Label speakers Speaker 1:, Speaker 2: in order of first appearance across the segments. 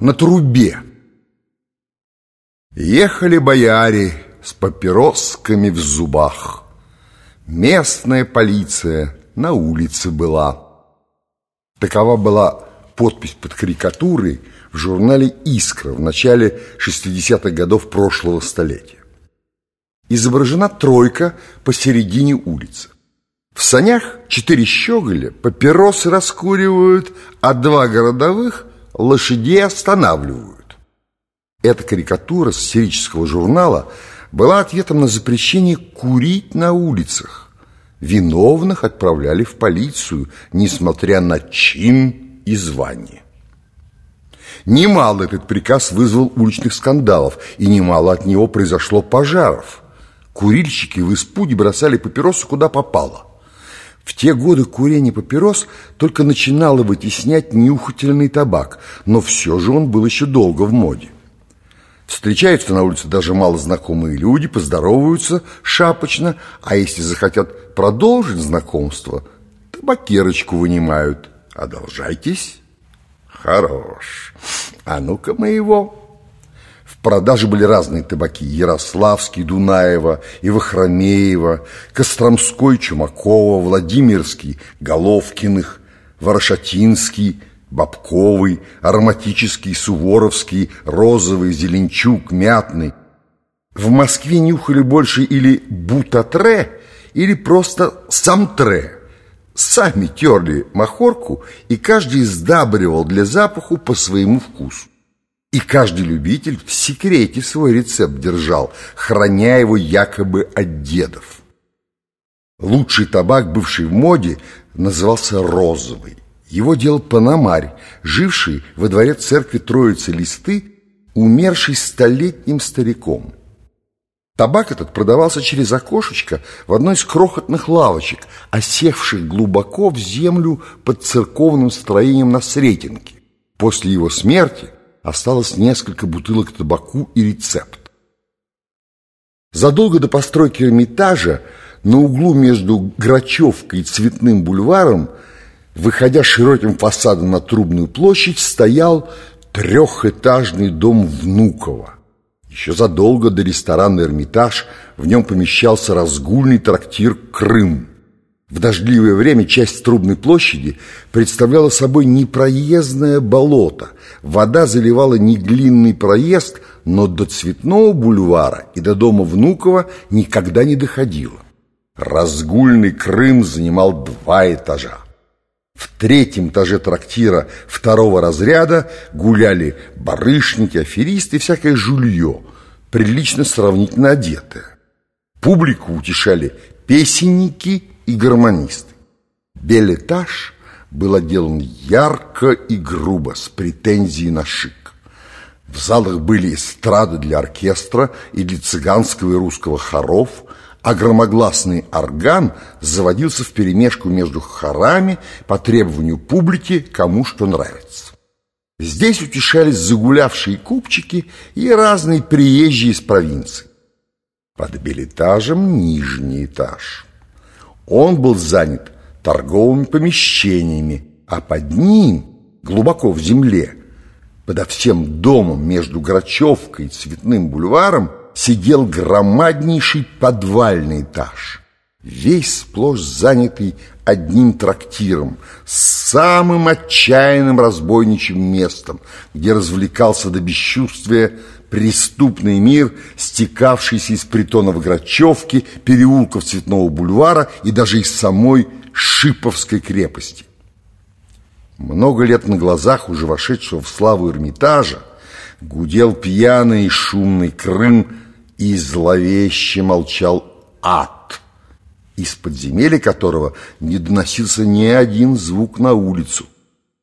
Speaker 1: на трубе. Ехали бояре с папиросками в зубах. Местная полиция на улице была. Такова была подпись под карикатурой в журнале «Искра» в начале 60-х годов прошлого столетия. Изображена тройка посередине улицы. В санях четыре щеголя папиросы раскуривают, а два городовых лошадей останавливают. Эта карикатура сатирического журнала была ответом на запрещение курить на улицах. Виновных отправляли в полицию, несмотря на чин и звание. Немало этот приказ вызвал уличных скандалов, и немало от него произошло пожаров. Курильщики в испуге бросали папиросы куда попало. В те годы курение папирос только начинало вытеснять нюхательный табак, но все же он был еще долго в моде. Встречаются на улице даже малознакомые люди, поздороваются шапочно, а если захотят продолжить знакомство, табакерочку вынимают. Одолжайтесь. Хорош. А ну-ка моего. Продаже были разные табаки. Ярославский, Дунаева, Ивахромеева, Костромской, Чумакова, Владимирский, Головкиных, Ворошатинский, Бабковый, Ароматический, Суворовский, Розовый, Зеленчук, Мятный. В Москве нюхали больше или бутатре, или просто самтре. Сами терли махорку, и каждый сдабривал для запаху по своему вкусу. И каждый любитель в секрете свой рецепт держал, храня его якобы от дедов. Лучший табак, бывший в моде, назывался розовый. Его делал Панамарь, живший во дворе церкви Троицы Листы, умерший столетним стариком. Табак этот продавался через окошечко в одной из крохотных лавочек, осевших глубоко в землю под церковным строением на Сретенке. После его смерти – осталось несколько бутылок табаку и рецепт. Задолго до постройки Эрмитажа на углу между Грачевкой и Цветным бульваром, выходя широким фасадом на Трубную площадь, стоял трехэтажный дом Внукова. Еще задолго до ресторана «Эрмитаж» в нем помещался разгульный трактир «Крым». В дождливое время часть Трубной площади представляла собой непроездное болото. Вода заливала не длинный проезд, но до Цветного бульвара и до дома Внукова никогда не доходила. Разгульный Крым занимал два этажа. В третьем этаже трактира второго разряда гуляли барышники, аферисты и всякое жулье, прилично сравнительно одетое. Публику утешали песенники и гармонисты. Белетаж был отделан ярко и грубо, с претензией на шик. В залах были эстрады для оркестра и для цыганского и русского хоров, а громогласный орган заводился в перемешку между хорами по требованию публики, кому что нравится. Здесь утешались загулявшие купчики и разные приезжие из провинции. Под билетажем нижний этаж – он был занят торговыми помещениями, а под ним, глубоко в земле, подо всем домом между Грачевкой и Цветным бульваром, сидел громаднейший подвальный этаж, весь сплошь занятый одним трактиром, самым отчаянным разбойничьим местом, где развлекался до бесчувствия преступный мир, стекавшийся из притонов Грачевки, переулков Цветного бульвара и даже из самой Шиповской крепости. Много лет на глазах уже вошедшего в славу Эрмитажа гудел пьяный и шумный Крым, и зловеще молчал ад, из подземелья которого не доносился ни один звук на улицу.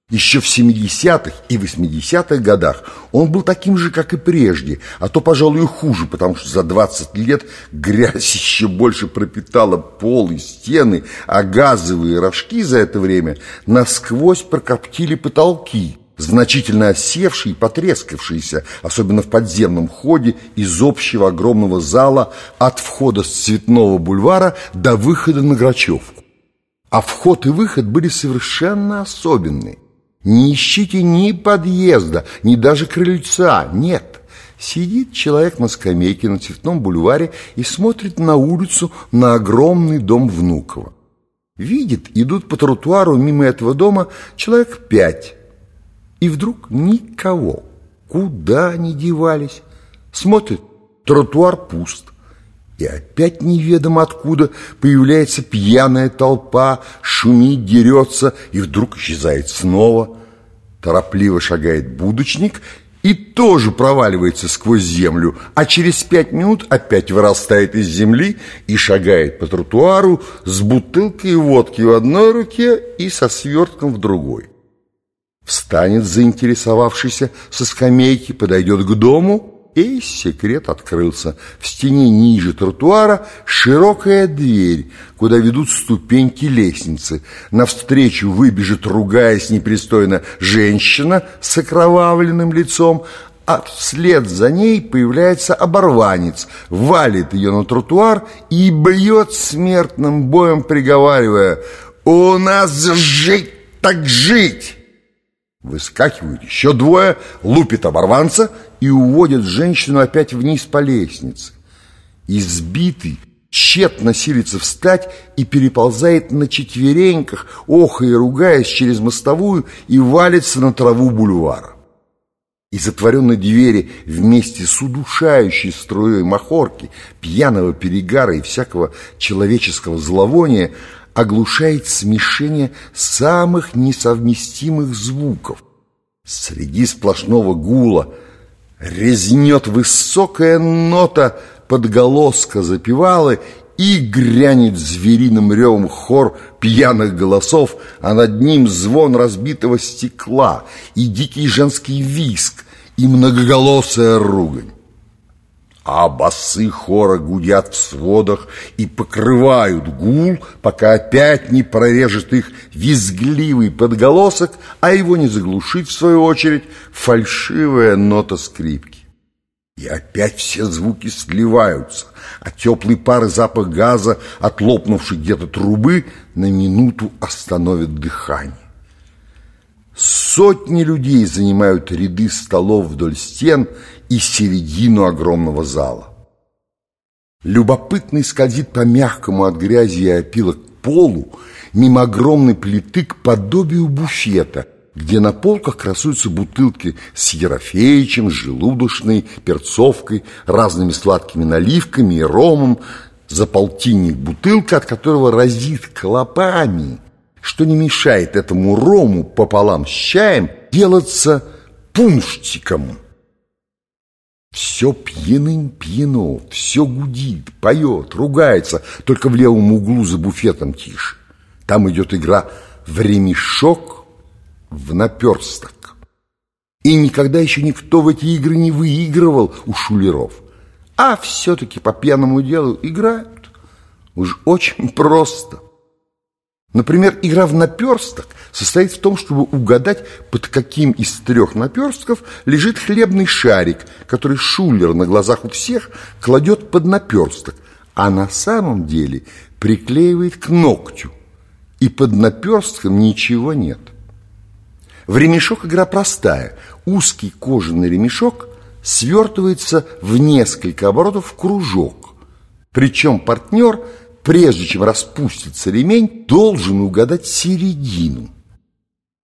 Speaker 1: Еще в 70-х и 80-х годах он был таким же, как и прежде, а то, пожалуй, и хуже, потому что за 20 лет грязь еще больше пропитала пол и стены, а газовые рожки за это время насквозь прокоптили потолки, значительно осевшие и потрескавшиеся, особенно в подземном ходе из общего огромного зала от входа с Цветного бульвара до выхода на Грачевку. А вход и выход были совершенно особенные. Не ищите ни подъезда, ни даже крыльца, нет. Сидит человек на скамейке на Цветном бульваре и смотрит на улицу на огромный дом Внукова. Видит, идут по тротуару мимо этого дома человек пять. И вдруг никого. Куда они девались? Смотрит, тротуар пуст. И опять неведомо откуда появляется пьяная толпа, шумит, дерется и вдруг исчезает снова. Торопливо шагает будочник и тоже проваливается сквозь землю, а через пять минут опять вырастает из земли и шагает по тротуару с бутылкой водки в одной руке и со свертком в другой. Встанет заинтересовавшийся со скамейки, подойдет к дому – и секрет открылся. В стене ниже тротуара широкая дверь, куда ведут ступеньки лестницы. Навстречу выбежит, ругаясь непристойно, женщина с окровавленным лицом, а вслед за ней появляется оборванец, валит ее на тротуар и бьет смертным боем, приговаривая «У нас жить так жить!» Выскакивают еще двое, лупит оборванца и уводят женщину опять вниз по лестнице. Избитый, тщетно силится встать и переползает на четвереньках, охая и ругаясь через мостовую и валится на траву бульвара. Из затворенной двери вместе с удушающей струей махорки, пьяного перегара и всякого человеческого зловония оглушает смешение самых несовместимых звуков. Среди сплошного гула резнет высокая нота подголоска запевалы и грянет звериным ревом хор пьяных голосов, а над ним звон разбитого стекла и дикий женский виск и многоголосая ругань а басы хора гудят в сводах и покрывают гул, пока опять не прорежет их визгливый подголосок, а его не заглушит, в свою очередь, фальшивая нота скрипки. И опять все звуки сливаются, а теплый пар и запах газа, отлопнувший где-то трубы, на минуту остановит дыхание. Сотни людей занимают ряды столов вдоль стен и середину огромного зала. Любопытный скользит по мягкому от грязи и опилок полу мимо огромной плиты к подобию буфета, где на полках красуются бутылки с ерофеичем, желудочной, перцовкой, разными сладкими наливками и ромом, за полтинник бутылка, от которого разит клопами – что не мешает этому рому пополам с чаем делаться пунштиком. Все пьяным пьяно, все гудит, поет, ругается, только в левом углу за буфетом тише. Там идет игра в ремешок, в наперсток. И никогда еще никто в эти игры не выигрывал у шулеров. А все-таки по пьяному делу играют. Уж очень просто. Например, игра в наперсток состоит в том, чтобы угадать, под каким из трех наперстков лежит хлебный шарик, который шулер на глазах у всех кладет под наперсток, а на самом деле приклеивает к ногтю, и под наперстком ничего нет. В ремешок игра простая. Узкий кожаный ремешок свертывается в несколько оборотов в кружок. Причем партнер – прежде чем распустится ремень, должен угадать середину.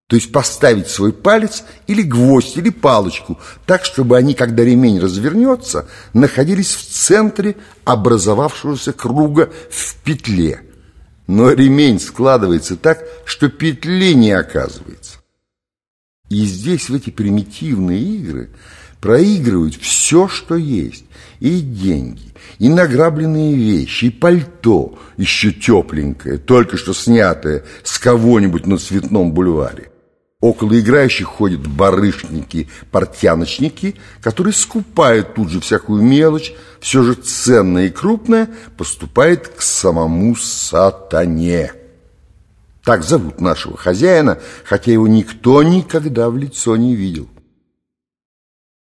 Speaker 1: То есть поставить свой палец или гвоздь, или палочку, так, чтобы они, когда ремень развернется, находились в центре образовавшегося круга в петле. Но ремень складывается так, что петли не оказывается. И здесь, в эти примитивные игры, проигрывают все, что есть. И деньги, и награбленные вещи, и пальто, еще тепленькое, только что снятое с кого-нибудь на Цветном бульваре. Около играющих ходят барышники, портяночники, которые скупают тут же всякую мелочь, все же ценное и крупное поступает к самому сатане. Так зовут нашего хозяина, хотя его никто никогда в лицо не видел.